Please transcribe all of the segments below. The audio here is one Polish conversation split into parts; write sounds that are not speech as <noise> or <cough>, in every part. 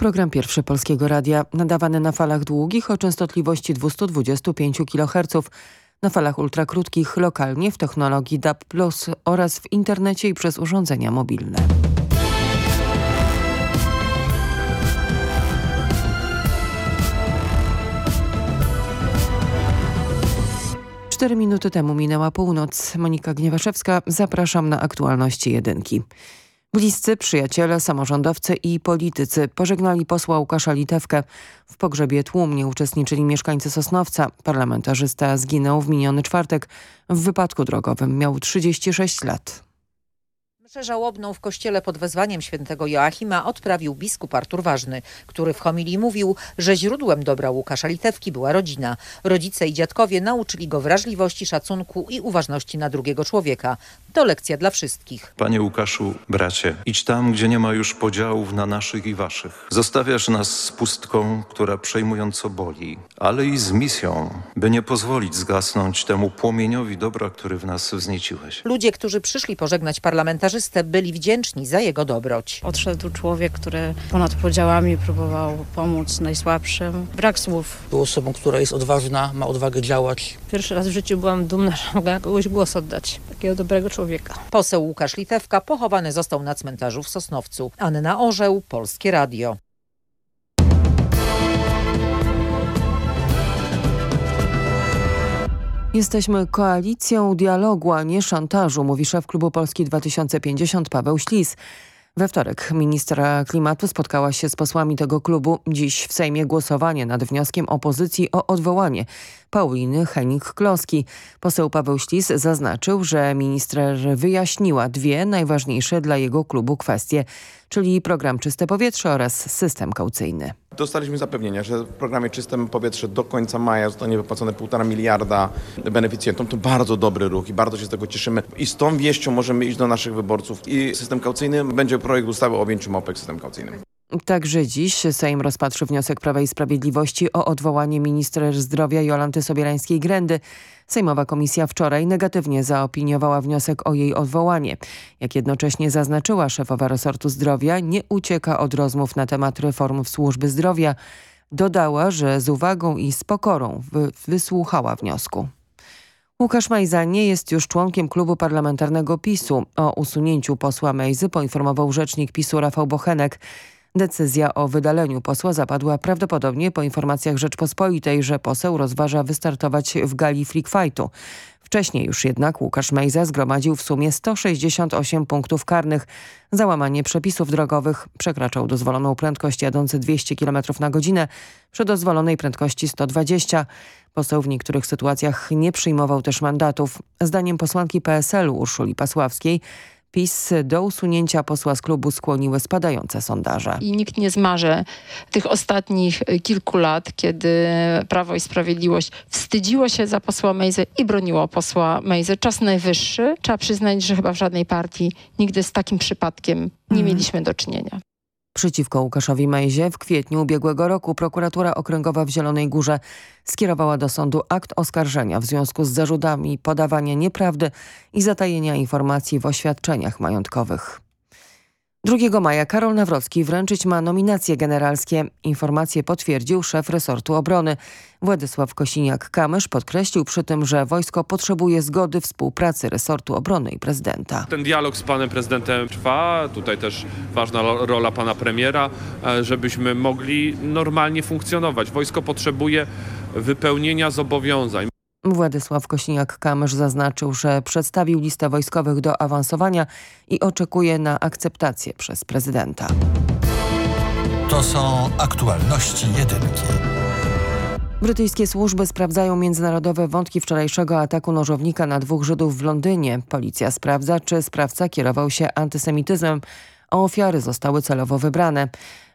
Program pierwszy Polskiego Radia, nadawany na falach długich o częstotliwości 225 kHz, na falach ultrakrótkich lokalnie w technologii DAB+, oraz w internecie i przez urządzenia mobilne. Cztery minuty temu minęła północ. Monika Gniewaszewska, zapraszam na aktualności jedynki. Bliscy, przyjaciele, samorządowcy i politycy pożegnali posła Łukasza Litewkę. W pogrzebie tłumnie uczestniczyli mieszkańcy Sosnowca. Parlamentarzysta zginął w miniony czwartek. W wypadku drogowym miał 36 lat. Mszę żałobną w kościele pod wezwaniem świętego Joachima odprawił biskup Artur Ważny, który w homilii mówił, że źródłem dobra Łukasza Litewki była rodzina. Rodzice i dziadkowie nauczyli go wrażliwości, szacunku i uważności na drugiego człowieka. To lekcja dla wszystkich. Panie Łukaszu, bracie, idź tam, gdzie nie ma już podziałów na naszych i waszych. Zostawiasz nas z pustką, która przejmująco boli, ale i z misją, by nie pozwolić zgasnąć temu płomieniowi dobra, który w nas wznieciłeś. Ludzie, którzy przyszli pożegnać parlamentarzystę, byli wdzięczni za jego dobroć. Odszedł człowiek, który ponad podziałami próbował pomóc najsłabszym. Brak słów. Był osobą, która jest odważna, ma odwagę działać. Pierwszy raz w życiu byłam dumna, że mogę kogoś głos oddać. Takiego dobrego człowieka. Poseł Łukasz Litewka pochowany został na cmentarzu w Sosnowcu. Anna Orzeł, Polskie Radio. Jesteśmy koalicją dialogu, a nie szantażu, mówi szef klubu Polski 2050 Paweł Ślis. We wtorek ministra klimatu spotkała się z posłami tego klubu. Dziś w Sejmie głosowanie nad wnioskiem opozycji o odwołanie Pauliny Henik-Kloski. Poseł Paweł Ślis zaznaczył, że minister wyjaśniła dwie najważniejsze dla jego klubu kwestie, czyli program Czyste Powietrze oraz system kaucyjny. Dostaliśmy zapewnienia, że w programie Czyste Powietrze do końca maja zostanie wypłacone 1,5 miliarda beneficjentom. To bardzo dobry ruch i bardzo się z tego cieszymy. I z tą wieścią możemy iść do naszych wyborców. I system kaucyjny będzie projekt ustawy o objęciu małpek systemem kaucyjnym. Także dziś Sejm rozpatrzy wniosek Prawa i Sprawiedliwości o odwołanie minister zdrowia Jolanty Sobierańskiej-Grendy. Sejmowa komisja wczoraj negatywnie zaopiniowała wniosek o jej odwołanie. Jak jednocześnie zaznaczyła szefowa resortu zdrowia, nie ucieka od rozmów na temat reform w służby zdrowia. Dodała, że z uwagą i z pokorą wysłuchała wniosku. Łukasz Majza nie jest już członkiem klubu parlamentarnego PiSu. O usunięciu posła Mejzy poinformował rzecznik PiSu Rafał Bochenek. Decyzja o wydaleniu posła zapadła prawdopodobnie po informacjach Rzeczpospolitej, że poseł rozważa wystartować w gali freak. Wcześniej już jednak Łukasz Mejza zgromadził w sumie 168 punktów karnych. Za łamanie przepisów drogowych przekraczał dozwoloną prędkość jadący 200 km na godzinę przy dozwolonej prędkości 120. Poseł w niektórych sytuacjach nie przyjmował też mandatów. Zdaniem posłanki PSL-u Urszuli Pasławskiej PiS do usunięcia posła z klubu skłoniły spadające sondaże. I nikt nie zmarzy tych ostatnich kilku lat, kiedy Prawo i Sprawiedliwość wstydziło się za posła Mejzy i broniło posła Mejzy. Czas najwyższy. Trzeba przyznać, że chyba w żadnej partii nigdy z takim przypadkiem nie Mhm. mieliśmy do czynienia. Przeciwko Łukaszowi Mejzie w kwietniu ubiegłego roku prokuratura okręgowa w Zielonej Górze skierowała do sądu akt oskarżenia w związku z zarzutami podawania nieprawdy i zatajenia informacji w oświadczeniach majątkowych. 2 maja Karol Nawrocki wręczyć ma nominacje generalskie. Informacje potwierdził szef resortu obrony. Władysław Kosiniak-Kamysz podkreślił przy tym, że wojsko potrzebuje zgody współpracy resortu obrony i prezydenta. Ten dialog z panem prezydentem trwa, tutaj też ważna rola pana premiera, e, żebyśmy mogli normalnie funkcjonować. Wojsko potrzebuje wypełnienia zobowiązań. Władysław Kosiniak-Kamysz zaznaczył, że przedstawił listę wojskowych do awansowania i oczekuje na akceptację przez prezydenta. To są aktualności jedynki. Brytyjskie służby sprawdzają międzynarodowe wątki wczorajszego ataku nożownika na dwóch Żydów w Londynie. Policja sprawdza, czy sprawca kierował się antysemityzmem, a ofiary zostały celowo wybrane.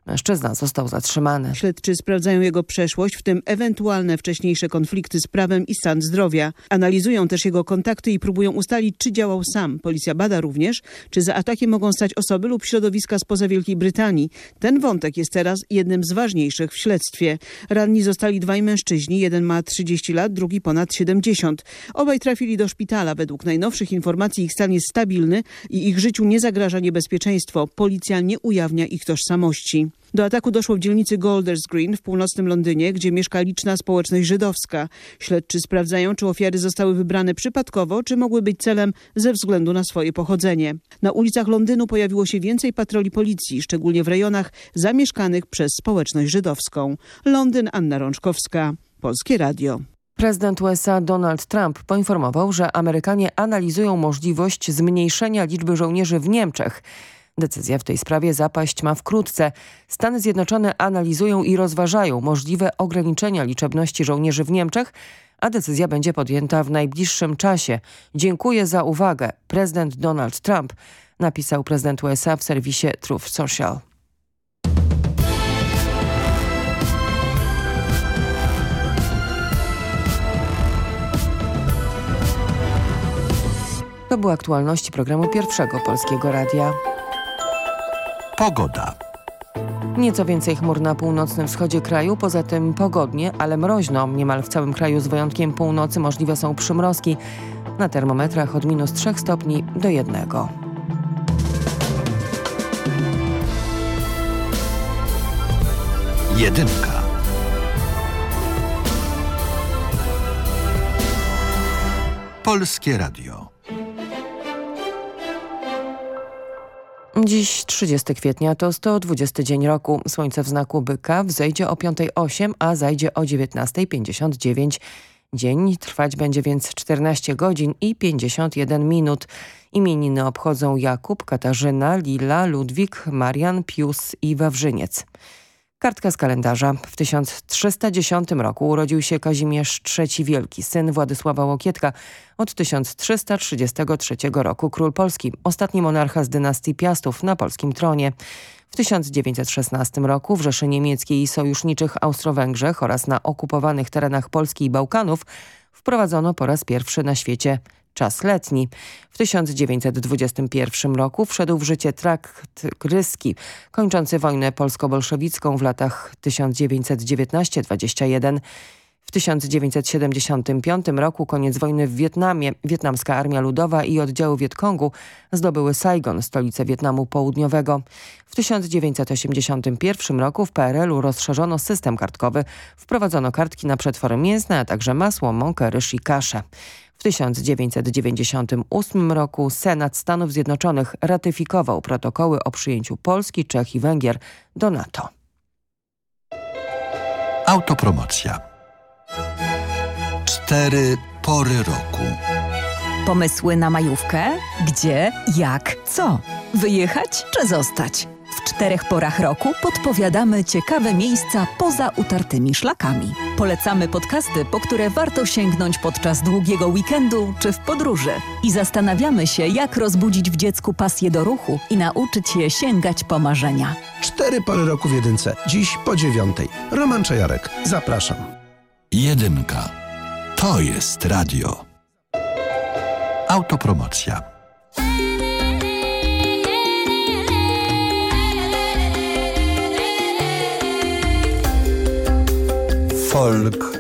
Mężczyzna został zatrzymany. Śledczy sprawdzają jego przeszłość, w tym ewentualne wcześniejsze konflikty z prawem i stan zdrowia. Analizują też jego kontakty i próbują ustalić, czy działał sam. Policja bada również, czy za atakiem mogą stać osoby lub środowiska spoza Wielkiej Brytanii. Ten wątek jest teraz jednym z ważniejszych w śledztwie. Ranni zostali dwaj mężczyźni, jeden ma 30 lat, drugi ponad 70. Obaj trafili do szpitala. Według najnowszych informacji ich stan jest stabilny i ich życiu nie zagraża niebezpieczeństwo. Policja nie ujawnia ich tożsamości. Do ataku doszło w dzielnicy Golders Green w północnym Londynie, gdzie mieszka liczna społeczność żydowska. Śledczy sprawdzają, czy ofiary zostały wybrane przypadkowo, czy mogły być celem ze względu na swoje pochodzenie. Na ulicach Londynu pojawiło się więcej patroli policji, szczególnie w rejonach zamieszkanych przez społeczność żydowską. Londyn, Anna Rączkowska, Polskie Radio. Prezydent USA Donald Trump poinformował, że Amerykanie analizują możliwość zmniejszenia liczby żołnierzy w Niemczech. Decyzja w tej sprawie zapaść ma wkrótce. Stany Zjednoczone analizują i rozważają możliwe ograniczenia liczebności żołnierzy w Niemczech, a decyzja będzie podjęta w najbliższym czasie. Dziękuję za uwagę. Prezydent Donald Trump napisał prezydent USA w serwisie Truth Social. To były aktualności programu Pierwszego Polskiego Radia. Pogoda. Nieco więcej chmur na północnym wschodzie kraju, poza tym pogodnie, ale mroźno. Niemal w całym kraju z wyjątkiem północy możliwe są przymrozki. Na termometrach od minus 3 stopni do 1. Jedynka. Polskie Radio. Dziś 30 kwietnia to 120 dzień roku. Słońce w znaku byka wzejdzie o 5.08, a zajdzie o 19.59. Dzień trwać będzie więc 14 godzin i 51 minut. Imieniny obchodzą Jakub, Katarzyna, Lila, Ludwik, Marian, Pius i Wawrzyniec. Kartka z kalendarza. W 1310 roku urodził się Kazimierz III Wielki, syn Władysława Łokietka. Od 1333 roku król Polski, ostatni monarcha z dynastii Piastów na polskim tronie. W 1916 roku w Rzeszy Niemieckiej i sojuszniczych Austro-Węgrzech oraz na okupowanych terenach Polski i Bałkanów wprowadzono po raz pierwszy na świecie czas letni. W 1921 roku wszedł w życie trakt gryski, kończący wojnę polsko-bolszewicką w latach 1919-21. W 1975 roku koniec wojny w Wietnamie. Wietnamska Armia Ludowa i oddziały Wietkongu zdobyły Saigon, stolicę Wietnamu Południowego. W 1981 roku w PRL-u rozszerzono system kartkowy. Wprowadzono kartki na przetwory mięsne, a także masło, mąkę, ryż i kaszę. W 1998 roku Senat Stanów Zjednoczonych ratyfikował protokoły o przyjęciu Polski, Czech i Węgier do NATO. Autopromocja. Cztery pory roku. Pomysły na majówkę? Gdzie, jak, co? Wyjechać czy zostać? W czterech porach roku podpowiadamy ciekawe miejsca poza utartymi szlakami. Polecamy podcasty, po które warto sięgnąć podczas długiego weekendu czy w podróży. I zastanawiamy się, jak rozbudzić w dziecku pasję do ruchu i nauczyć je sięgać po marzenia. Cztery pory roku w jedynce. Dziś po dziewiątej. Roman Czajarek. Zapraszam. Jedynka. To jest radio. Autopromocja. Folk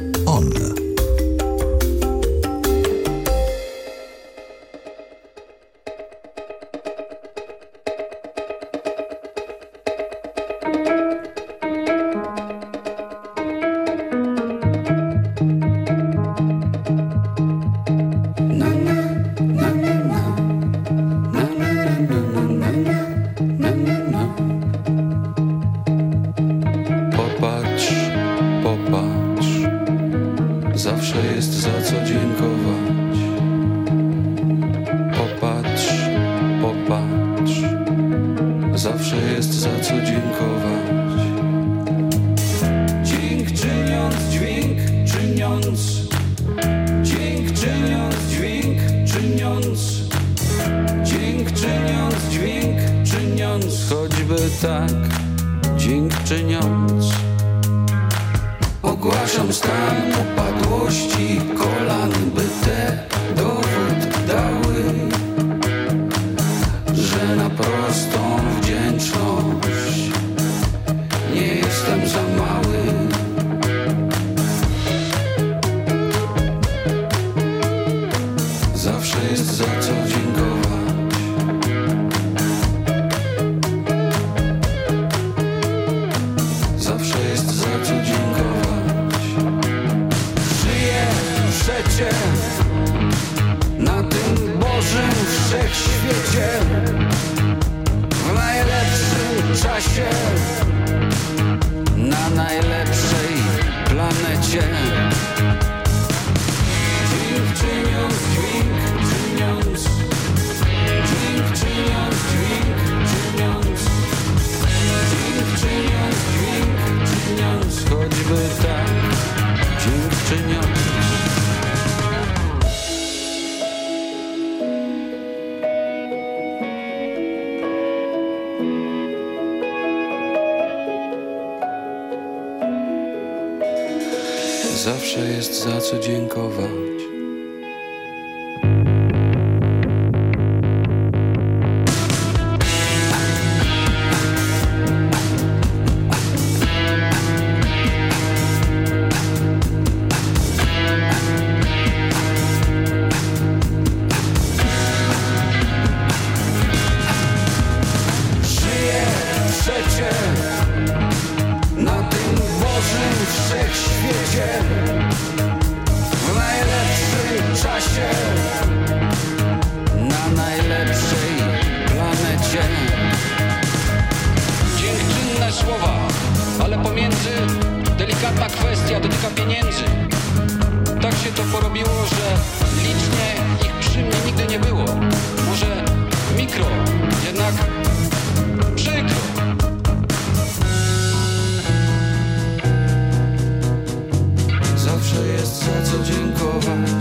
słowa, ale pomiędzy delikatna kwestia dotyka pieniędzy. Tak się to porobiło, że licznie ich przy mnie nigdy nie było. Może mikro, jednak przykro. Zawsze jest za co dziękować.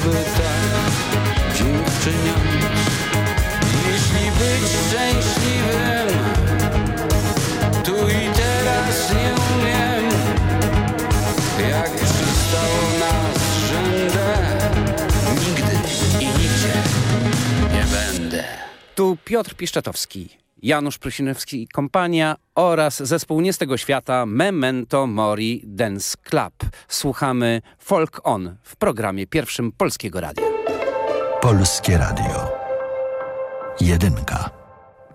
Choćby tak, dźwięk czyniąc. Jeśli być szczęśliwym, Piotr Piszczatowski, Janusz Prusinowski i kompania oraz zespół Nie z tego świata Memento Mori Dance Club. Słuchamy Folk On w programie pierwszym Polskiego Radia. Polskie Radio. Jedynka.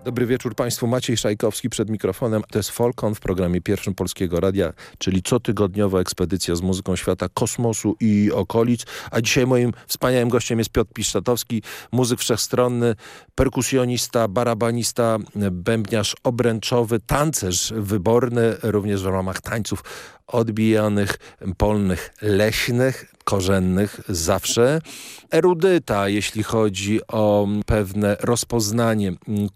Dobry wieczór Państwu. Maciej Szajkowski przed mikrofonem. To jest Folkon w programie pierwszym Polskiego Radia, czyli cotygodniowa ekspedycja z muzyką świata, kosmosu i okolic. A dzisiaj moim wspaniałym gościem jest Piotr Piszczatowski, muzyk wszechstronny, perkusjonista, barabanista, bębniarz obręczowy, tancerz wyborny, również w ramach tańców odbijanych, polnych, leśnych, korzennych zawsze. Erudyta, jeśli chodzi o pewne rozpoznanie mm,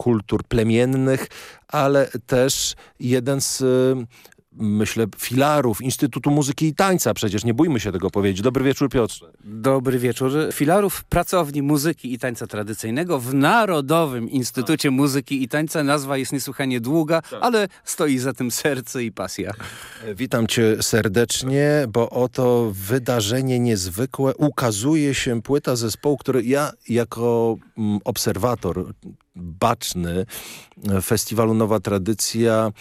plemiennych, ale też jeden z y, myślę, filarów Instytutu Muzyki i Tańca. Przecież nie bójmy się tego powiedzieć. Dobry wieczór, Piotrze. Dobry wieczór. Filarów Pracowni Muzyki i Tańca Tradycyjnego w Narodowym Instytucie Muzyki i Tańca. Nazwa jest niesłychanie długa, ale stoi za tym serce i pasja. Witam cię serdecznie, bo oto wydarzenie niezwykłe. Ukazuje się płyta zespołu, który ja jako mm, obserwator baczny e, festiwalu Nowa Tradycja.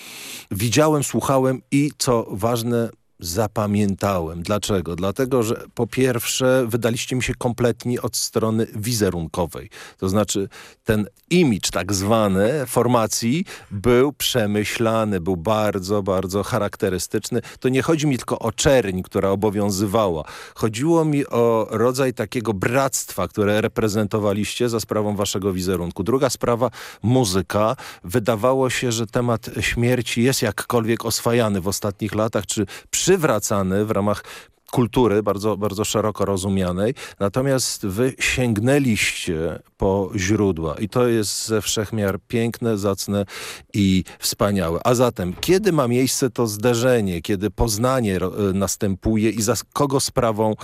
Widziałem, słuchałem i co ważne zapamiętałem. Dlaczego? Dlatego, że po pierwsze wydaliście mi się kompletnie od strony wizerunkowej. To znaczy ten imidż tak zwany formacji był przemyślany, był bardzo, bardzo charakterystyczny. To nie chodzi mi tylko o czerń, która obowiązywała. Chodziło mi o rodzaj takiego bractwa, które reprezentowaliście za sprawą waszego wizerunku. Druga sprawa, muzyka. Wydawało się, że temat śmierci jest jakkolwiek oswajany w ostatnich latach, czy przywracany w ramach kultury bardzo, bardzo szeroko rozumianej. Natomiast wy sięgnęliście po źródła i to jest ze wszechmiar piękne, zacne i wspaniałe. A zatem, kiedy ma miejsce to zderzenie, kiedy poznanie ro- następuje i za kogo sprawą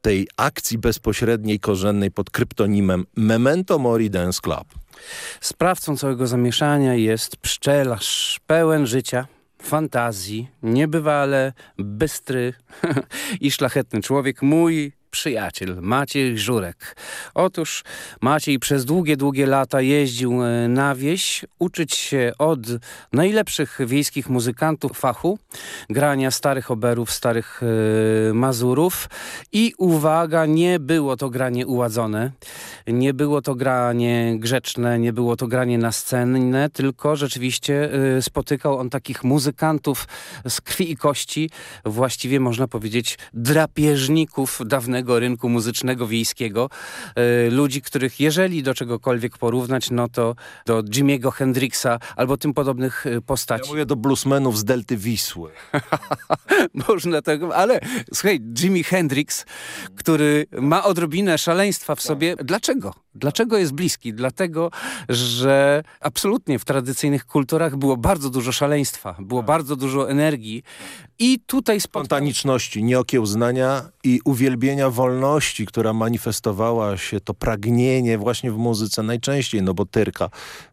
tej akcji bezpośredniej, korzennej pod kryptonimem Memento Mori Dance Club? Sprawcą całego zamieszania jest pszczelarz pełen życia, fantazji, niebywale bystry <laughs> i szlachetny człowiek, mój przyjaciel Maciej Żurek. Otóż Maciej przez długie, długie lata jeździł e, na wieś, uczyć się od najlepszych wiejskich muzykantów fachu, grania starych oberów, starych e, mazurów i uwaga, nie było to granie uładzone, nie było to granie grzeczne, nie było to granie nascenne, tylko rzeczywiście e, spotykał on takich muzykantów z krwi i kości, właściwie można powiedzieć drapieżników dawnego rynku muzycznego wiejskiego. E, ludzi, których jeżeli do czegokolwiek porównać, no to do Jimiego Hendrixa albo tym podobnych e, postaci. Ja mówię do bluesmenów z Delty Wisły. <laughs> Można tego, ale słuchaj, Jimi Hendrix, który ma odrobinę szaleństwa w sobie. Dlaczego? Dlaczego jest bliski? Dlatego, że absolutnie w tradycyjnych kulturach było bardzo dużo szaleństwa, było bardzo dużo energii i tutaj spontaniczności, nieokiełznania i uwielbienia wolności, która manifestowała się, to pragnienie właśnie w muzyce najczęściej, no bo tyrka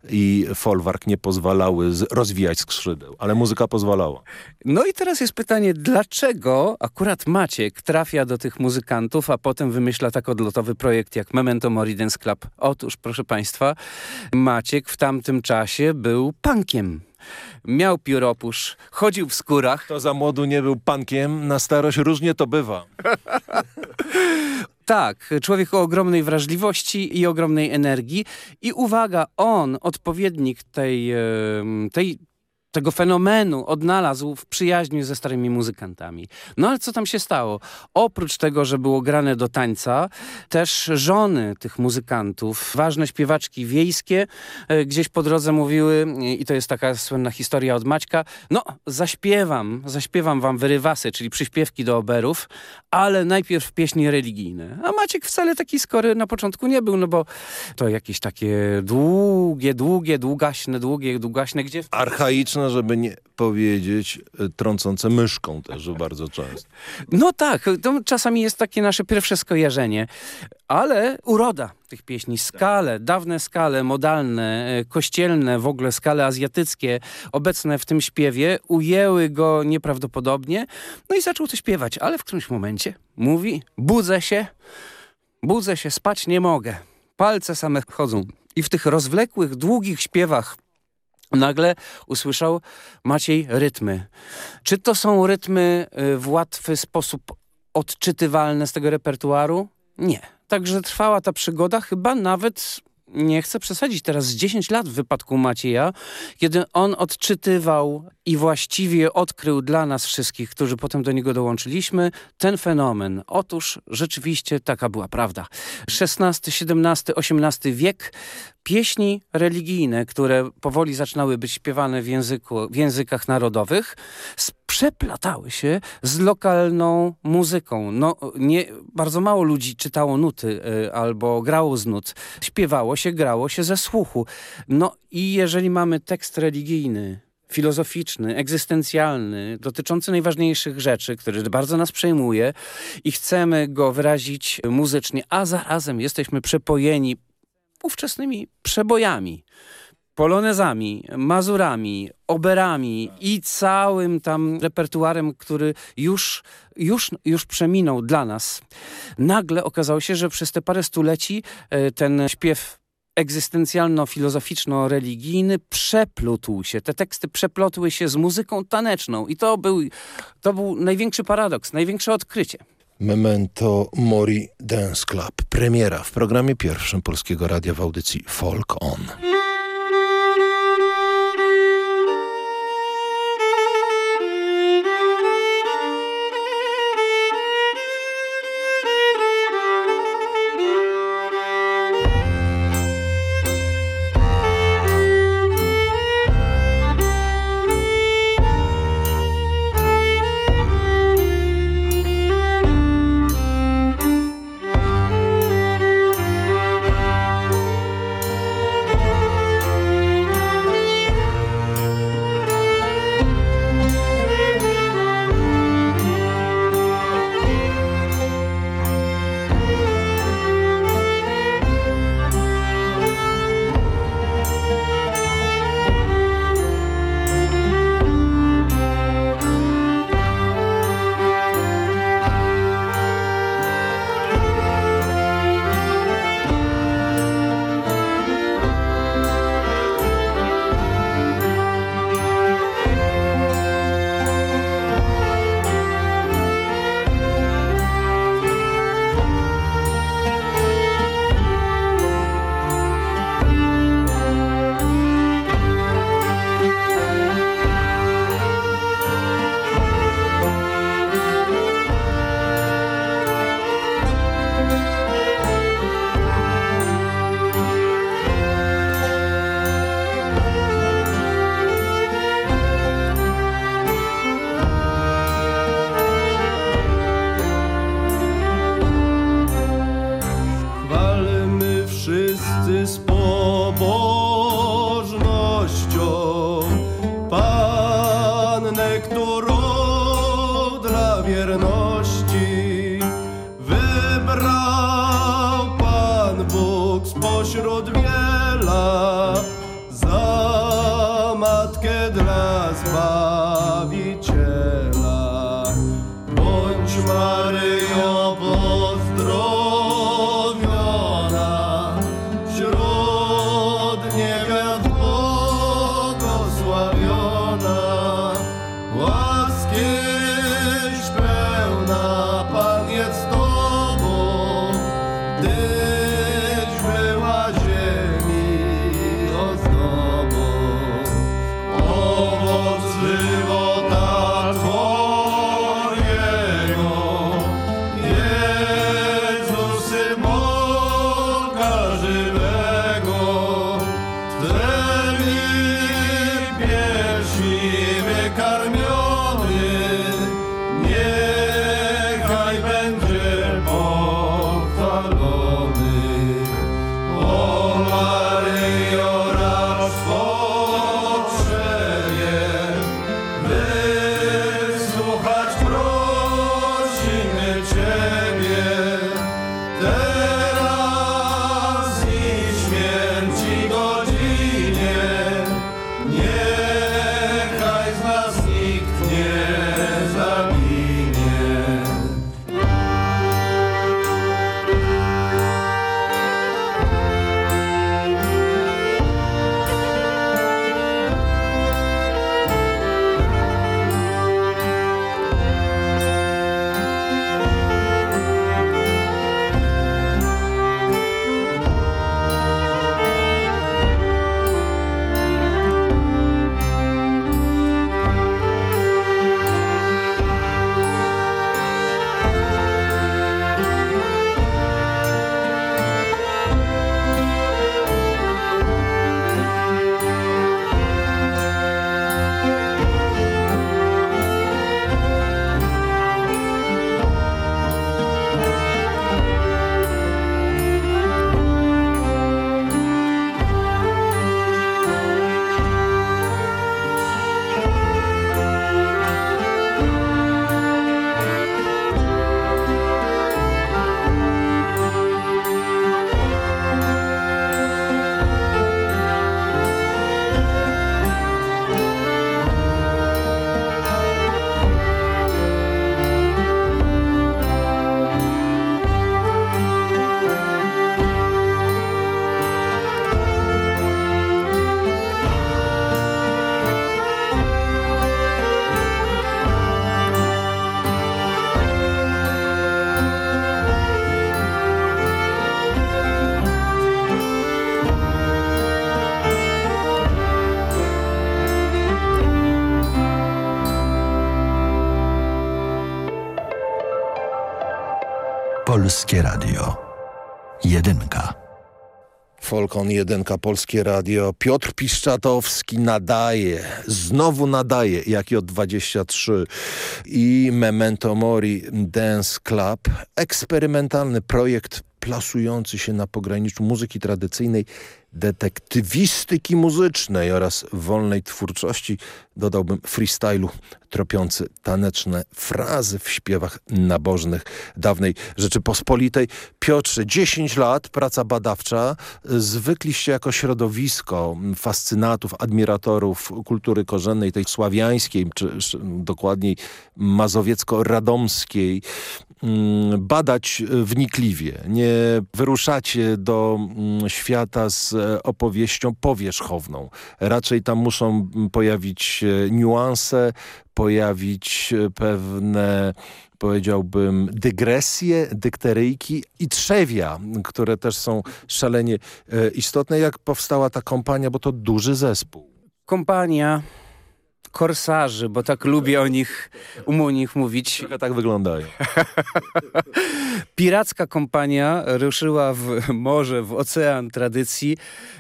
i folwark nie pozwalały rozwijać skrzydeł, ale muzyka pozwalała. No i teraz jest pytanie, dlaczego akurat Maciek trafia do tych muzykantów, a potem wymyśla tak odlotowy projekt jak Memento Mori Dance Club? Otóż, proszę państwa, Maciek w tamtym czasie był punkiem. Miał pióropusz, chodził w skórach. To za młodu nie był punkiem, na starość różnie to bywa. <laughs> Tak, człowiek o ogromnej wrażliwości i ogromnej energii. I uwaga, on, odpowiednik tej, tej, tego fenomenu, odnalazł w przyjaźni ze starymi muzykantami. No ale co tam się stało? Oprócz tego, że było grane do tańca, też żony tych muzykantów, ważne śpiewaczki wiejskie, e, gdzieś po drodze mówiły, i to jest taka słynna historia od Maćka, no zaśpiewam, zaśpiewam wam wyrywasy, czyli przyśpiewki do oberów, ale najpierw pieśni religijne. A Maciek wcale taki skory na początku nie był, no bo to jakieś takie długie, długie, długaśne, długie, długaśne, gdzie... Archaiczne, żeby nie powiedzieć e, trącące myszką też <laughs> bardzo często. No tak, to czasami jest takie nasze pierwsze skojarzenie, ale uroda tych pieśni, skale, dawne skale, modalne, e, kościelne, w ogóle skale azjatyckie, obecne w tym śpiewie, ujęły go nieprawdopodobnie, no i zaczął to śpiewać, ale w którymś momencie mówi, budzę się, budzę się, spać nie mogę, palce same chodzą. I w tych rozwlekłych, długich śpiewach Nagle usłyszał Maciej rytmy. Czy to są rytmy y, w łatwy sposób odczytywalne z tego repertuaru? Nie. Także trwała ta przygoda chyba nawet, nie chcę przesadzić, teraz z 10 lat w wypadku Macieja, kiedy on odczytywał i właściwie odkrył dla nas wszystkich, którzy potem do niego dołączyliśmy, ten fenomen. Otóż rzeczywiście taka była prawda. XVI, XVII, XVIII wiek pieśni religijne, które powoli zaczynały być śpiewane w, języku, w językach narodowych, przeplatały się z lokalną muzyką. No, nie, bardzo mało ludzi czytało nuty y, albo grało z nut. Śpiewało się, grało się ze słuchu. No i jeżeli mamy tekst religijny, filozoficzny, egzystencjalny, dotyczący najważniejszych rzeczy, który bardzo nas przejmuje i chcemy go wyrazić muzycznie, a zarazem jesteśmy przepojeni ówczesnymi przebojami, polonezami, mazurami, oberami i całym tam repertuarem, który już, już, już przeminął dla nas. Nagle okazało się, że przez te parę stuleci e, ten śpiew egzystencjalno-filozoficzno-religijny przeplótł się. Te teksty przeplotły się z muzyką taneczną i to był, to był największy paradoks, największe odkrycie. Memento Mori Dance Club. Premiera w programie pierwszym Polskiego Radia w audycji Folk On. Polskie Radio. Jedynka. Folkon 1, Polskie Radio. Piotr Piszczatowski nadaje, znowu nadaje, jak i od 23 i Memento Mori Dance Club. Eksperymentalny projekt plasujący się na pograniczu muzyki tradycyjnej, detektywistyki muzycznej oraz wolnej twórczości, dodałbym freestylu, tropiący taneczne frazy w śpiewach nabożnych dawnej Rzeczypospolitej. Piotrze, 10 lat, praca badawcza, zwykliście jako środowisko fascynatów, admiratorów kultury korzennej, tej sławiańskiej, czy czy dokładniej mazowiecko-radomskiej, badać wnikliwie. Nie wyruszacie do mm, świata z e, opowieścią powierzchowną. Raczej tam muszą mm, pojawić się niuanse, pojawić się pewne powiedziałbym, dygresje, dykteryjki i trzewia, które też są szalenie e, istotne. Jak powstała ta kompania, bo to duży zespół. Kompania korsarzy, bo tak lubię o nich, um o nich mówić. Trochę tak wyglądają. <laughs> Piracka kompania ruszyła w morze, w ocean tradycji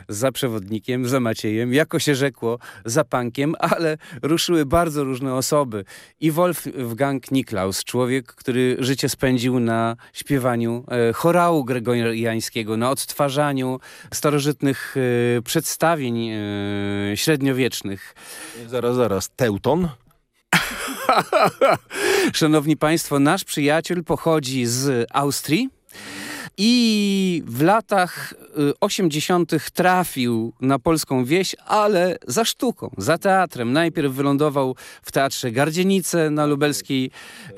za przewodnikiem, za Maciejem, jako się rzekło, za pankiem, ale ruszyły bardzo różne osoby. I Wolfgang Niklaus, człowiek, który życie spędził na śpiewaniu e, chorału gregoriańskiego, na odtwarzaniu starożytnych e, przedstawień e, średniowiecznych. Zaraz, zaraz. Teuton? <laughs> Szanowni Państwo, nasz przyjaciel pochodzi z Austrii i w latach y, 80. trafił na polską wieś, ale za sztuką, za teatrem. Najpierw wylądował w Teatrze Gardzienice na lubelskiej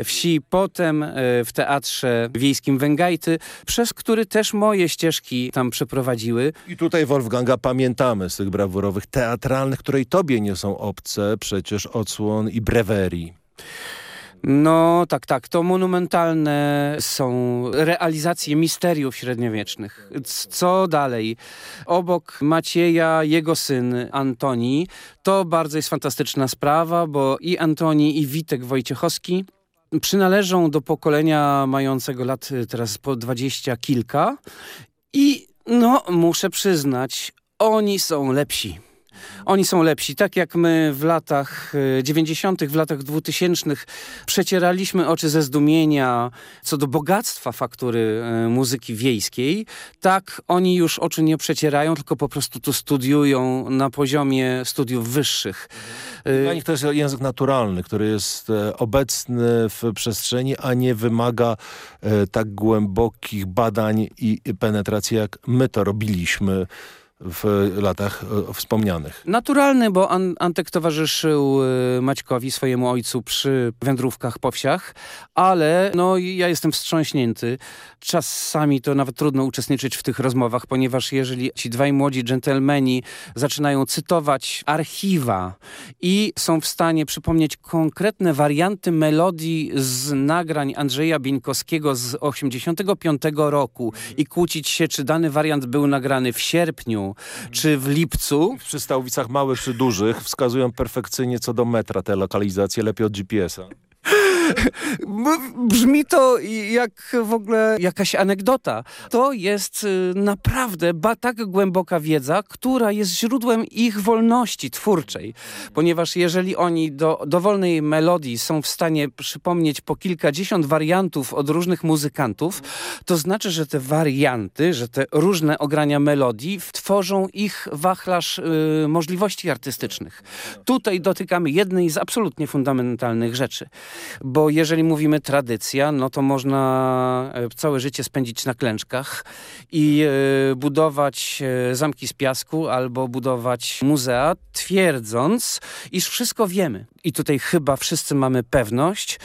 wsi, potem y, w Teatrze Wiejskim Węgajty, przez który też moje ścieżki tam przeprowadziły. I tutaj Wolfganga pamiętamy z tych brawurowych teatralnych, które i tobie nie są obce, przecież odsłon i brewerii. No tak, tak. To monumentalne są realizacje misteriów średniowiecznych. Co dalej? Obok Macieja, jego syn Antoni. To bardzo jest fantastyczna sprawa, bo i Antoni, i Witek Wojciechowski przynależą do pokolenia mającego lat y, teraz po dwadzieścia kilka. I no, muszę przyznać, oni są lepsi. Oni są lepsi. Tak jak my w latach y, 90., w latach 2000 przecieraliśmy oczy ze zdumienia co do bogactwa faktury y, muzyki wiejskiej, tak oni już oczy nie przecierają, tylko po prostu tu studiują na poziomie studiów wyższych. Y, Dla nich to jest język naturalny, który jest e, obecny w przestrzeni, a nie wymaga e, tak głębokich badań i penetracji, jak my to robiliśmy w latach e, wspomnianych. Naturalny, bo An Antek towarzyszył y, Maćkowi, swojemu ojcu przy wędrówkach po wsiach, ale no ja jestem wstrząśnięty. Czasami to nawet trudno uczestniczyć w tych rozmowach, ponieważ jeżeli ci dwaj młodzi dżentelmeni zaczynają cytować archiwa i są w stanie przypomnieć konkretne warianty melodii z nagrań Andrzeja Bieńkowskiego z 85 roku i kłócić się, czy dany wariant był nagrany w sierpniu, czy w lipcu. Przy Stałowicach małych czy dużych wskazują perfekcyjnie co do metra te lokalizacje, lepiej od GPS-a. Brzmi to jak w ogóle jakaś anegdota. To jest y, naprawdę tak głęboka wiedza, która jest źródłem ich wolności twórczej. Ponieważ jeżeli oni do dowolnej melodii są w stanie przypomnieć po kilkadziesiąt wariantów od różnych muzykantów, to znaczy, że te warianty, że te różne ogrania melodii tworzą ich wachlarz y, możliwości artystycznych. Tutaj dotykamy jednej z absolutnie fundamentalnych rzeczy. Bo jeżeli mówimy tradycja, no to można e, całe życie spędzić na klęczkach i e, budować e, zamki z piasku albo budować muzea, twierdząc, iż wszystko wiemy. I tutaj chyba wszyscy mamy pewność.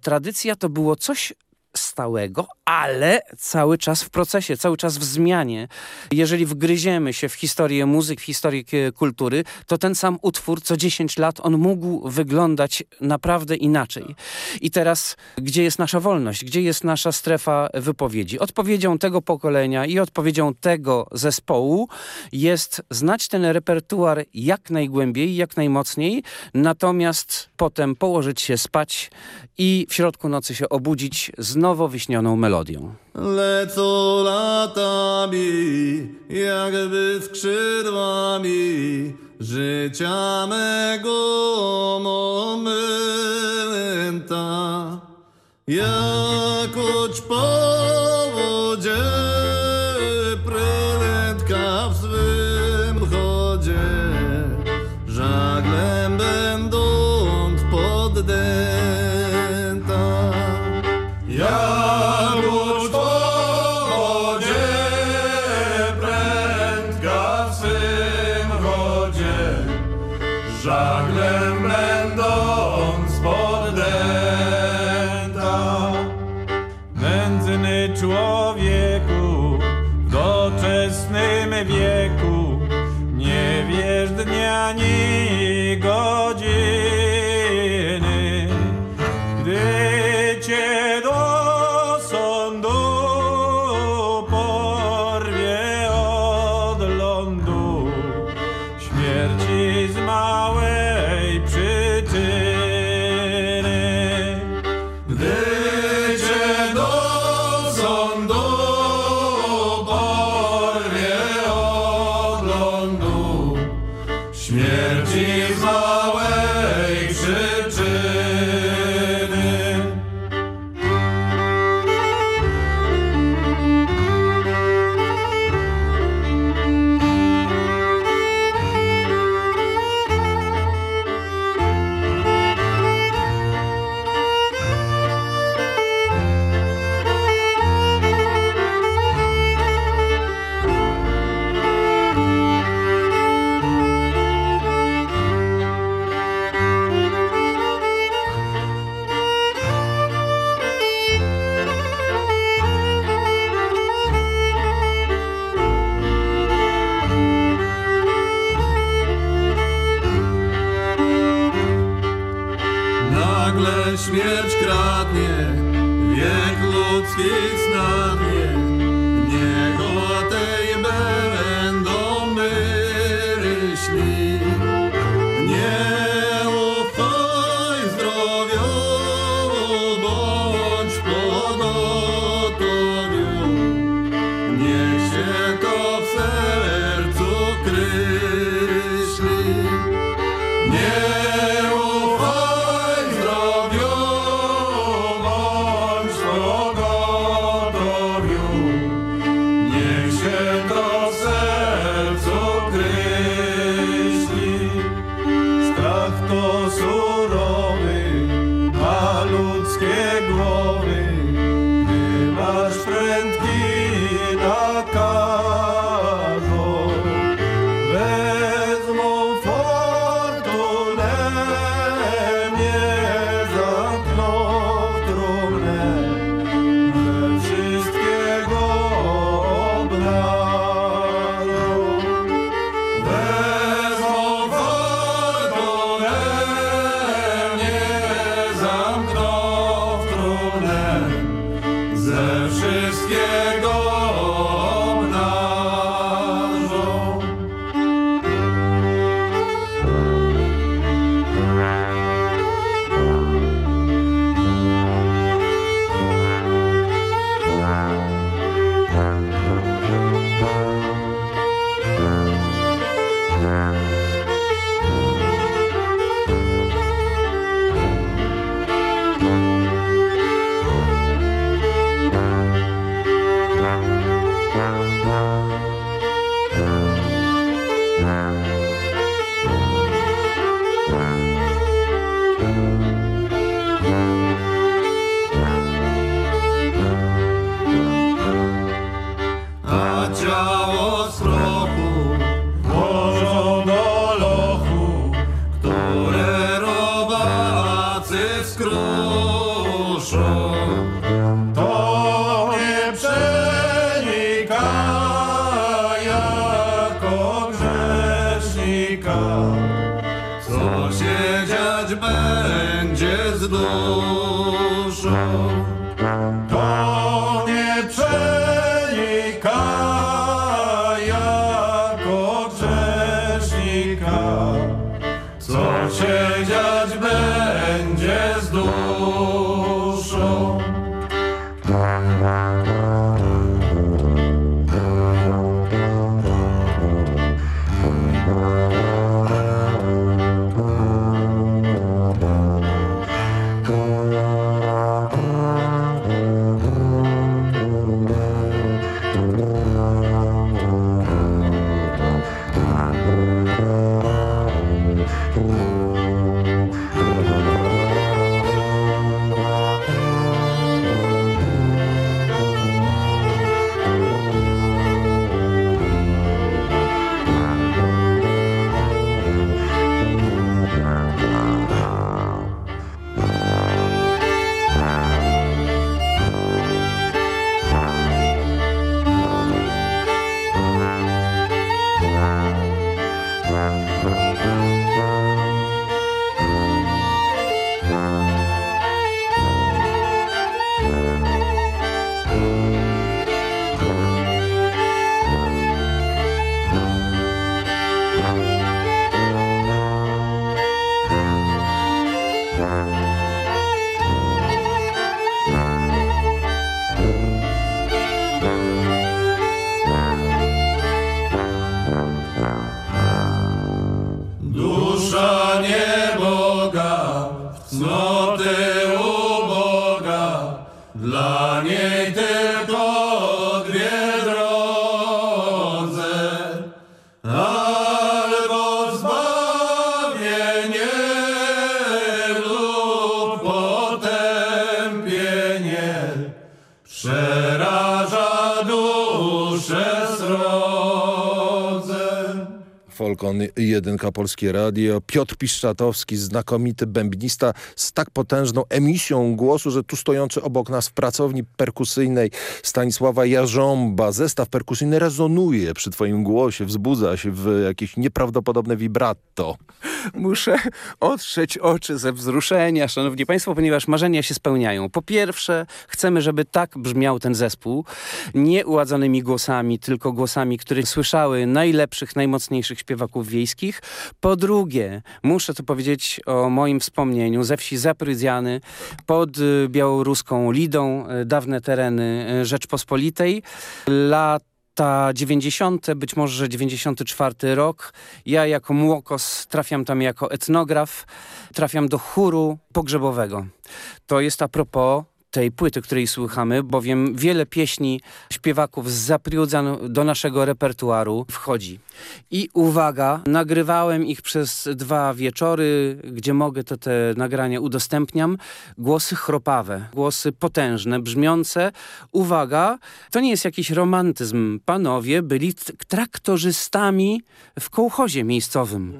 Tradycja to było coś stałego, ale cały czas w procesie, cały czas w zmianie. Jeżeli wgryziemy się w historię muzyki, w historię kultury, to ten sam utwór co 10 lat on mógł wyglądać naprawdę inaczej. I teraz, gdzie jest nasza wolność? Gdzie jest nasza strefa wypowiedzi? Odpowiedzią tego pokolenia i odpowiedzią tego zespołu jest znać ten repertuar jak najgłębiej, jak najmocniej, natomiast potem położyć się spać i w środku nocy się obudzić z nowo wyśnioną melodią. Lecą latami, jakby skrzydłami życia mego momenta. Jakoć po nie będzie dla niej. Folkon 1 Polskie Radio. Piotr Piszczatowski, znakomity bębnista z tak potężną emisją głosu, że tu stojący obok nas w pracowni perkusyjnej Stanisława Jarząba. Zestaw perkusyjny rezonuje przy twoim głosie, wzbudza się w jakieś nieprawdopodobne vibrato. Muszę otrzeć oczy ze wzruszenia, szanowni państwo, ponieważ marzenia się spełniają. Po pierwsze, chcemy, żeby tak brzmiał ten zespół, nie głosami, tylko głosami, które słyszały najlepszych, najmocniejszych śpiewaków wiejskich. Po drugie, muszę tu powiedzieć o moim wspomnieniu ze wsi Zaprydziany pod y, białoruską Lidą, y, dawne tereny y, Rzeczpospolitej. Lat lata 90., być może 94 rok. Ja jako młokos trafiam tam jako etnograf, trafiam do chóru pogrzebowego. To jest a propos tej płyty, której słuchamy, bowiem wiele pieśni śpiewaków z Zapriudzan do naszego repertuaru wchodzi. I uwaga, nagrywałem ich przez dwa wieczory, gdzie mogę, to te nagrania udostępniam. Głosy chropawe, głosy potężne, brzmiące. Uwaga, to nie jest jakiś romantyzm. Panowie byli traktorzystami w kołchozie miejscowym,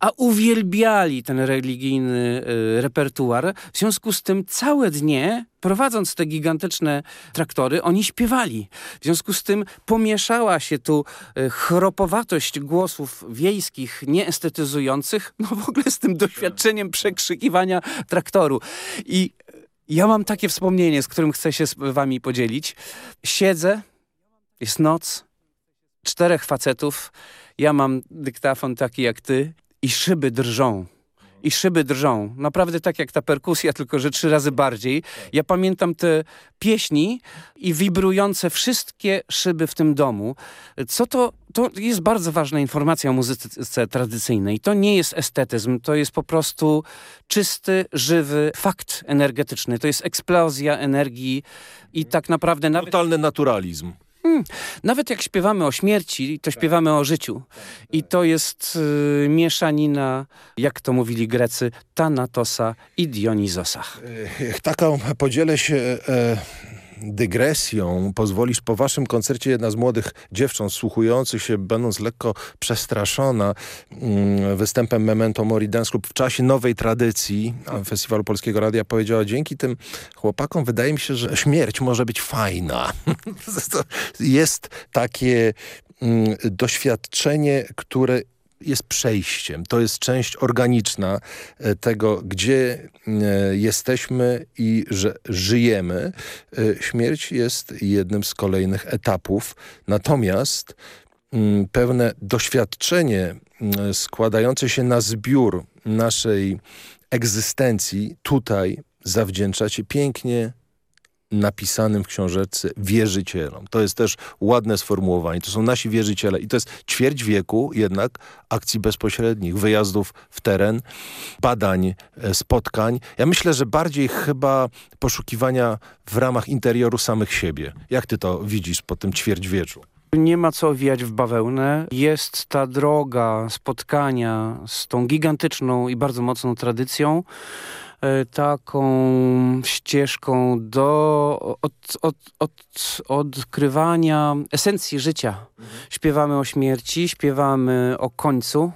a uwielbiali ten religijny y, repertuar. W związku z tym całe dnie prowadząc te gigantyczne traktory, oni śpiewali. W związku z tym pomieszała się tu e, chropowatość głosów wiejskich, nieestetyzujących, <laughs> no w ogóle z tym doświadczeniem przekrzykiwania traktoru. I ja mam takie wspomnienie, z którym chcę się z wami podzielić. Siedzę, jest noc, czterech facetów, ja mam dyktafon taki jak ty i szyby drżą i szyby drżą. Naprawdę tak jak ta perkusja, tylko że trzy razy bardziej. Ja pamiętam te pieśni i wibrujące wszystkie szyby w tym domu. Co to? To jest bardzo ważna informacja o muzyce tradycyjnej. To nie jest estetyzm, to jest po prostu czysty, żywy fakt energetyczny. To jest eksplozja energii i tak naprawdę... Nawet... Totalny naturalizm. Hmm. Nawet jak śpiewamy o śmierci, to śpiewamy o życiu. I to jest y, mieszanina, jak to mówili Grecy, Tanatosa i Dionizosa. E, Taką podzielę się e, dygresją. Pozwolisz, po waszym koncercie jedna z młodych dziewcząt słuchujących się, będąc lekko przestraszona mm, występem Memento Mori Dance Club w czasie nowej tradycji Festiwalu Polskiego Radia powiedziała, dzięki tym chłopakom wydaje mi się, że śmierć może być fajna. <laughs> Jest takie mm, doświadczenie, które jest przejściem. To jest część organiczna e, tego, gdzie e, jesteśmy i że żyjemy. E, Śmierć jest jednym z kolejnych etapów. Natomiast mm, pewne doświadczenie mm, składające się na zbiór naszej egzystencji tutaj zawdzięczacie pięknie napisanym w książeczce wierzycielom. To jest też ładne sformułowanie. To są nasi wierzyciele i to jest ćwierć wieku jednak akcji bezpośrednich, wyjazdów w teren, badań, e, spotkań. Ja myślę, że bardziej chyba poszukiwania w ramach interioru samych siebie. Jak ty to widzisz po tym ćwierćwieczu? Nie ma co owijać w bawełnę. Jest ta droga spotkania z tą gigantyczną i bardzo mocną tradycją, taką ścieżką do od, od, od, odkrywania esencji życia. Śpiewamy o śmierci, śpiewamy o końcu,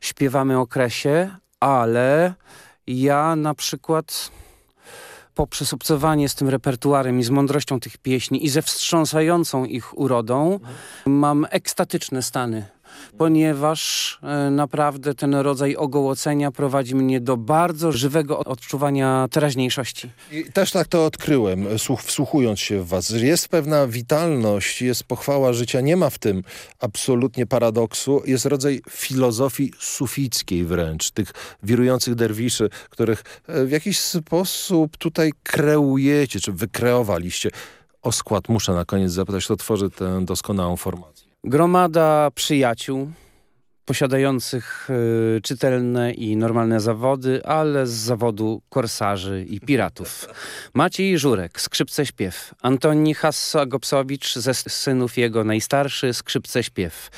śpiewamy o kresie, ale ja na przykład poprzez obcowanie z tym repertuarem i z mądrością tych pieśni i ze wstrząsającą ich urodą mam ekstatyczne stany. Ponieważ e, naprawdę ten rodzaj ogołocenia prowadzi mnie do bardzo żywego odczuwania teraźniejszości. I też tak to odkryłem, słuch, wsłuchując się w was. Jest pewna witalność, jest pochwała życia, nie ma w tym absolutnie paradoksu. Jest rodzaj filozofii sufickiej wręcz, tych wirujących derwiszy, których e, w jakiś sposób tutaj kreujecie, czy wykreowaliście. O skład muszę na koniec zapytać, kto tworzy tę doskonałą formację. Gromada przyjaciół posiadających y, czytelne i normalne zawody, ale z zawodu korsarzy i piratów. Maciej Żurek, skrzypce śpiew. Antoni Hassa-Gopsowicz ze synów jego najstarszy, skrzypce śpiew.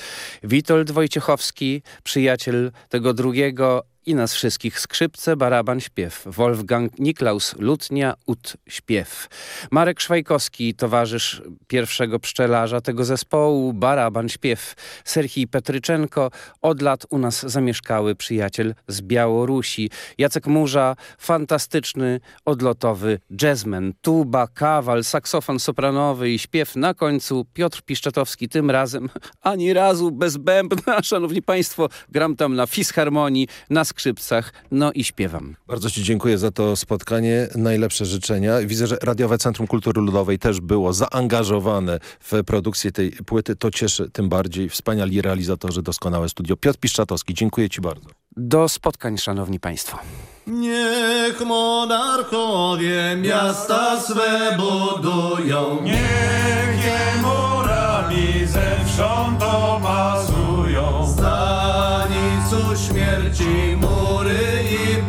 Witold Wojciechowski, przyjaciel tego drugiego i nas wszystkich skrzypce, baraban, śpiew. Wolfgang Niklaus, lutnia, ut, śpiew. Marek Szwajkowski, towarzysz pierwszego pszczelarza tego zespołu, baraban, śpiew. Serhii Petryczenko, od lat u nas zamieszkały przyjaciel z Białorusi. Jacek Murza, fantastyczny, odlotowy jazzman. Tuba, kawal, saksofon sopranowy i śpiew. Na końcu Piotr Piszczatowski, tym razem ani razu bez bębna. <laughs> Szanowni Państwo, gram tam na fisharmonii, na skrzypcach, no i śpiewam. Bardzo Ci dziękuję za to spotkanie. Najlepsze życzenia. Widzę, że Radiowe Centrum Kultury Ludowej też było zaangażowane w produkcję tej płyty. To cieszy tym bardziej. Wspaniali realizatorzy, doskonałe studio. Piotr Piszczatowski, dziękuję Ci bardzo. Do spotkań, Szanowni Państwo. Niech monarchowie miasta swe budują. Niech je murami zewsząd opasują. Stanicu śmierci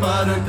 i parkany.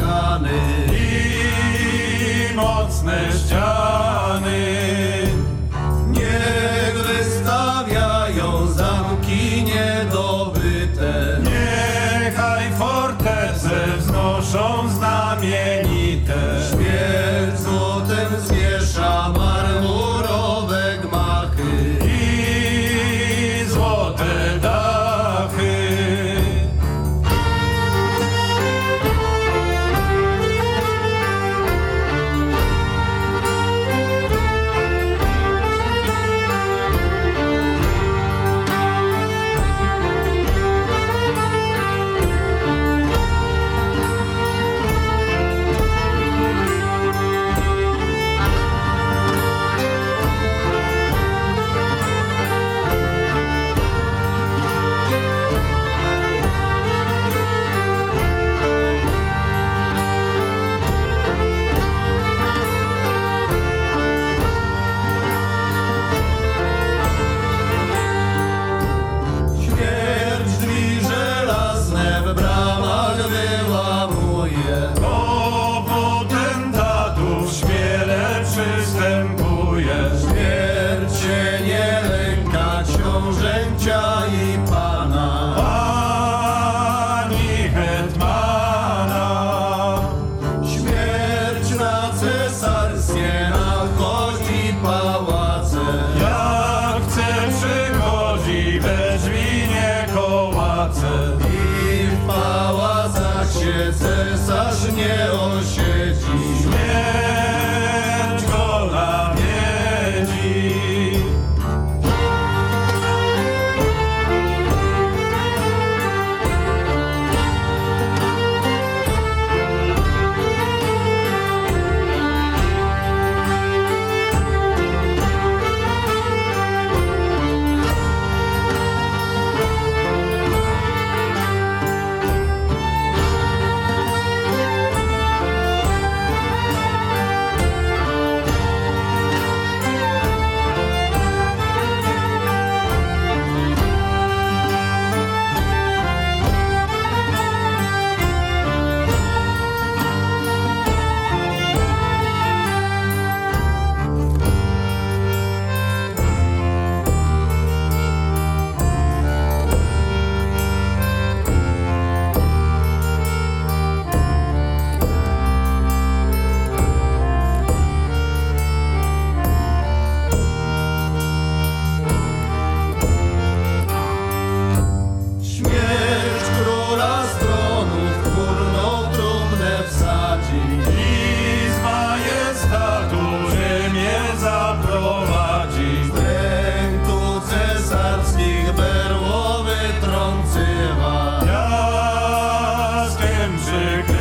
sick.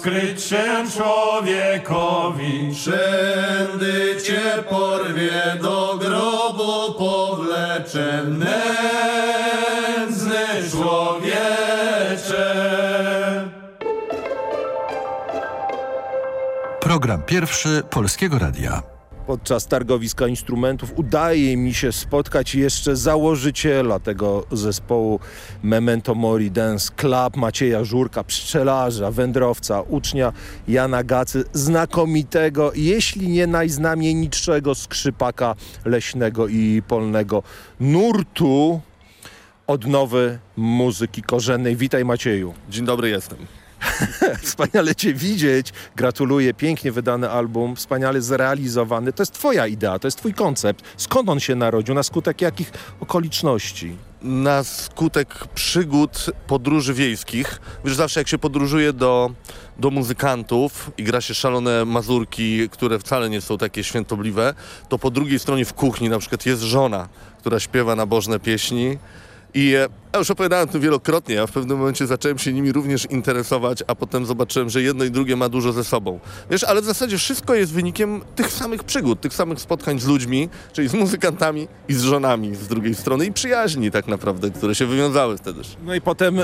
Skryć się człowiekowi. Wszędy cię porwie, do grobu powlecze. Nędzny człowiecze. Program pierwszy Polskiego Radia. Podczas targowiska instrumentów udaje mi się spotkać jeszcze założyciela tego zespołu Memento Mori Dance Club, Macieja Żurka, pszczelarza, wędrowca, ucznia Jana Gacy, znakomitego, jeśli nie najznamienitszego skrzypaka leśnego i polnego nurtu odnowy muzyki korzennej. Witaj Macieju. Dzień dobry, jestem. <laughs> Wspaniale Cię widzieć. Gratuluję. Pięknie wydany album, wspaniale zrealizowany. To jest Twoja idea, to jest Twój koncept. Skąd on się narodził? Na skutek jakich okoliczności? Na skutek przygód podróży wiejskich. Wiesz, zawsze jak się podróżuje do, do muzykantów i gra się szalone mazurki, które wcale nie są takie świętobliwe, to po drugiej stronie w kuchni na przykład jest żona, która śpiewa nabożne pieśni. I e, ja już opowiadałem o tym wielokrotnie, ja w pewnym momencie zacząłem się nimi również interesować, a potem zobaczyłem, że jedno i drugie ma dużo ze sobą. Wiesz, ale w zasadzie wszystko jest wynikiem tych samych przygód, tych samych spotkań z ludźmi, czyli z muzykantami i z żonami z drugiej strony i przyjaźni tak naprawdę, które się wywiązały wtedy. No i potem y,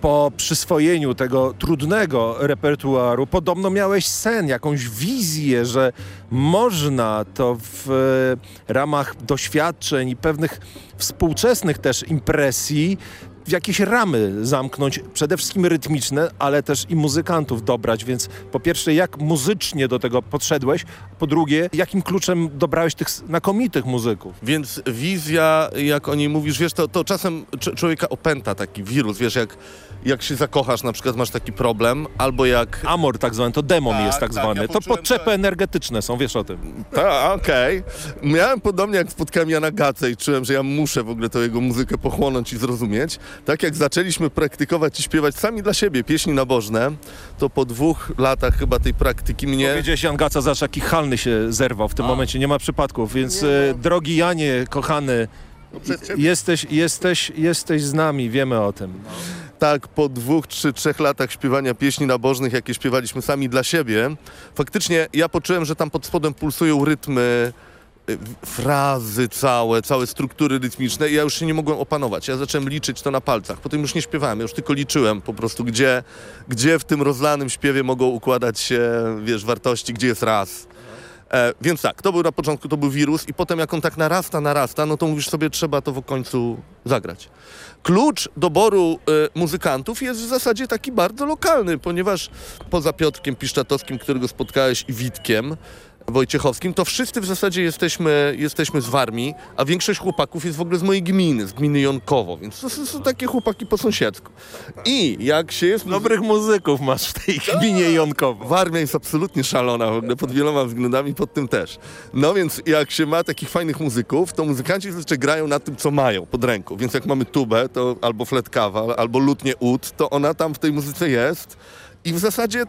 po przyswojeniu tego trudnego repertuaru podobno miałeś sen, jakąś wizję, że można to w y, ramach doświadczeń i pewnych współczesnych też impresji w jakieś ramy zamknąć, przede wszystkim rytmiczne, ale też i muzykantów dobrać, więc po pierwsze jak muzycznie do tego podszedłeś, po drugie jakim kluczem dobrałeś tych znakomitych muzyków. Więc wizja, jak o niej mówisz, wiesz, to, to czasem cz- człowieka opęta taki wirus, wiesz, jak, jak się zakochasz, na przykład masz taki problem, albo jak... Amor tak zwany, to demon Tak, jest tak, tak, zwany. ja to poczułem, podczepy energetyczne są, wiesz o tym. Tak, okej. Miałem podobnie jak spotkałem Jana Gacę i czułem, że ja muszę w ogóle tę jego muzykę pochłonąć i zrozumieć. Tak jak zaczęliśmy praktykować i śpiewać sami dla siebie pieśni nabożne, to po dwóch latach chyba tej praktyki mnie... Powiedziałeś Jan Gaca, zobacz jaki halny się zerwał w tym momencie, nie ma przypadków, więc e, drogi Janie, kochany, jesteś, jesteś, jesteś z nami, wiemy o tym. Tak, po dwóch, trzy, trzech latach śpiewania pieśni nabożnych, jakie śpiewaliśmy sami dla siebie, faktycznie ja poczułem, że tam pod spodem pulsują rytmy, y, frazy całe, całe struktury rytmiczne i ja już się nie mogłem opanować. Ja zacząłem liczyć to na palcach. Potem już nie śpiewałem, ja już tylko liczyłem po prostu, gdzie, gdzie w tym rozlanym śpiewie mogą układać się, wiesz, wartości, gdzie jest raz. E, więc tak, to był na początku, to był wirus i potem jak on tak narasta, narasta, no to mówisz sobie, trzeba to w końcu zagrać. Klucz doboru e, muzykantów jest w zasadzie taki bardzo lokalny, ponieważ poza Piotrkiem Piszczatowskim, którego spotkałeś, i Witkiem Wojciechowskim, to wszyscy w zasadzie jesteśmy, jesteśmy z Warmii, a większość chłopaków jest w ogóle z mojej gminy, z gminy Jonkowo, więc to są, takie chłopaki po sąsiedzku. I jak się jest... Dobrych muzyków masz w tej gminie Jonkowo. Warmia jest absolutnie szalona w ogóle pod wieloma względami, pod tym też. No więc jak się ma takich fajnych muzyków, to muzykanci zazwyczaj grają na tym, co mają pod ręką. Więc jak mamy tubę, to albo fletkawa, albo lutnię ud, to ona tam w tej muzyce jest. I w zasadzie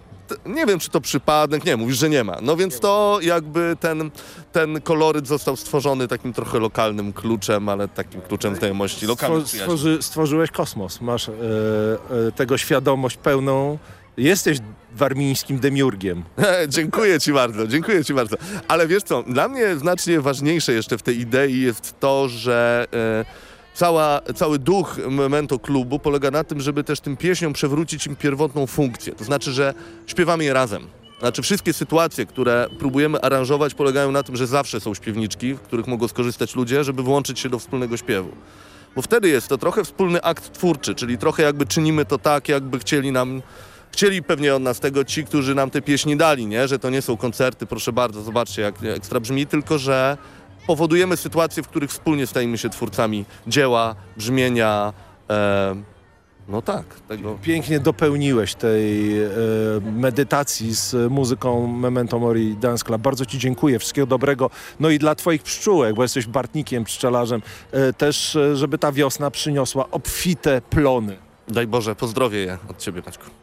nie wiem, czy to przypadek, nie, mówisz, że nie ma. No więc to jakby ten, ten koloryt został stworzony takim trochę lokalnym kluczem, ale takim kluczem znajomości przyjaźni. stworzy, stworzyłeś kosmos, masz e, e, tego świadomość pełną. Jesteś warmińskim demiurgiem. <laughs> dziękuję ci bardzo, dziękuję ci bardzo. Ale wiesz co, dla mnie znacznie ważniejsze jeszcze w tej idei jest to, że e, cała, cały duch Memento Klubu polega na tym, żeby też tym pieśniom przewrócić im pierwotną funkcję. To znaczy, że śpiewamy je razem. Znaczy wszystkie sytuacje, które próbujemy aranżować polegają na tym, że zawsze są śpiewniczki, w których mogą skorzystać ludzie, żeby włączyć się do wspólnego śpiewu. Bo wtedy jest to trochę wspólny akt twórczy, czyli trochę jakby czynimy to tak, jakby chcieli nam Chcieli pewnie od nas tego ci, którzy nam te pieśni dali, nie? Że to nie są koncerty, proszę bardzo, zobaczcie jak ekstra brzmi, tylko że powodujemy sytuacje, w których wspólnie stajemy się twórcami dzieła, brzmienia, e, no tak, tego. Pięknie dopełniłeś tej e, medytacji z muzyką Memento Mori Dance Club. Bardzo Ci dziękuję. Wszystkiego dobrego. No i dla Twoich pszczółek, bo jesteś bartnikiem, pszczelarzem, e, też, e, żeby ta wiosna przyniosła obfite plony. Daj Boże, pozdrowię je od Ciebie, Maćku.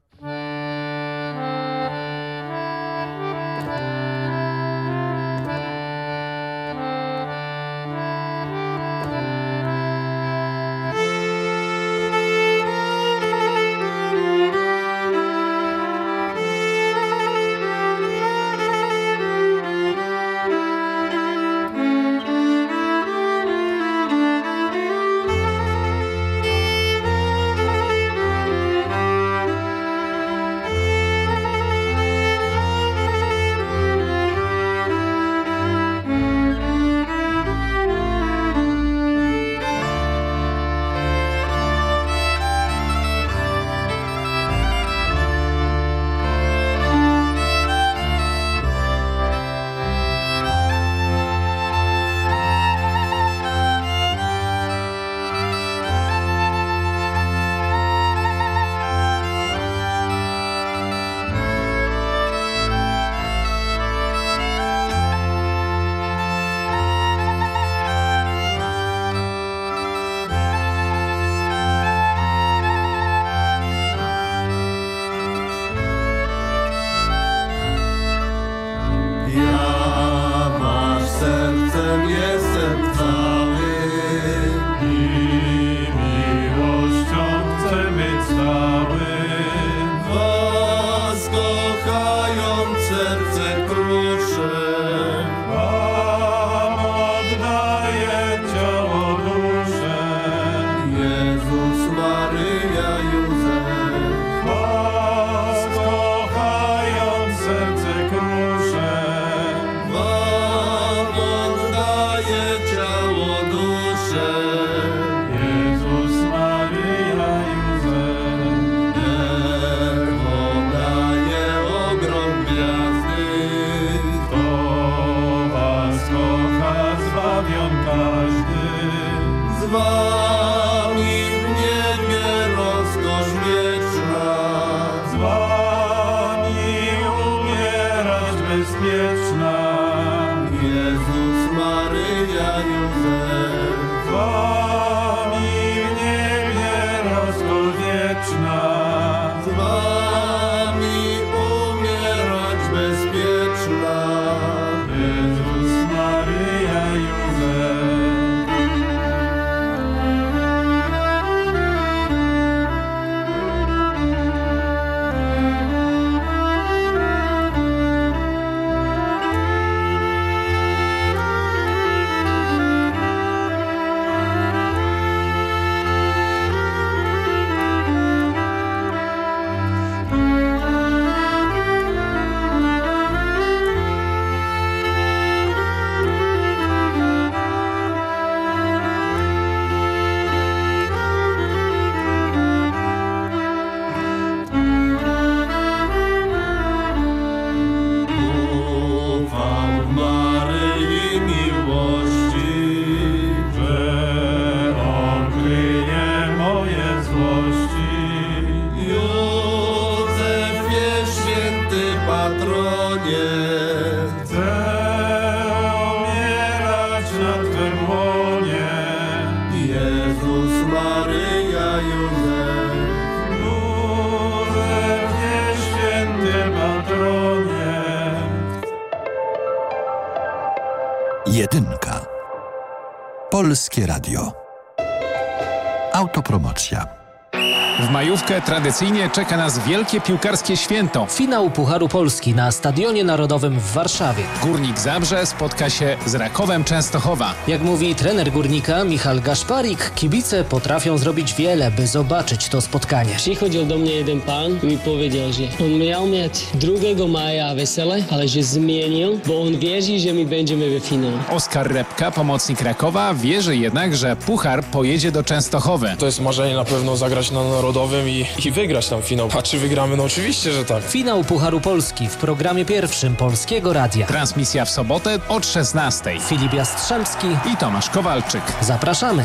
W majówkę tradycyjnie czeka nas wielkie piłkarskie święto. Finał Pucharu Polski na Stadionie Narodowym w Warszawie. Górnik Zabrze spotka się z Rakowem Częstochowa. Jak mówi trener Górnika Michal Gaszparik, kibice potrafią zrobić wiele, by zobaczyć to spotkanie. Przychodził do mnie jeden pan i mi powiedział, że on miał mieć 2 maja wesele, ale że zmienił, bo on wierzy, że my będziemy w finale. Oskar Repka, pomocnik Rakowa, wierzy jednak, że Puchar pojedzie do Częstochowy. To jest marzenie na pewno zagrać na Narodowym i, i wygrać tam finał. A czy wygramy? No oczywiście, że tak. Finał Pucharu Polski w programie pierwszym Polskiego Radia. Transmisja w sobotę od 16. Filip Jastrzębski i Tomasz Kowalczyk. Zapraszamy.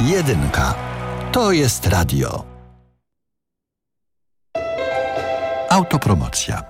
Jedynka. To jest radio. Autopromocja.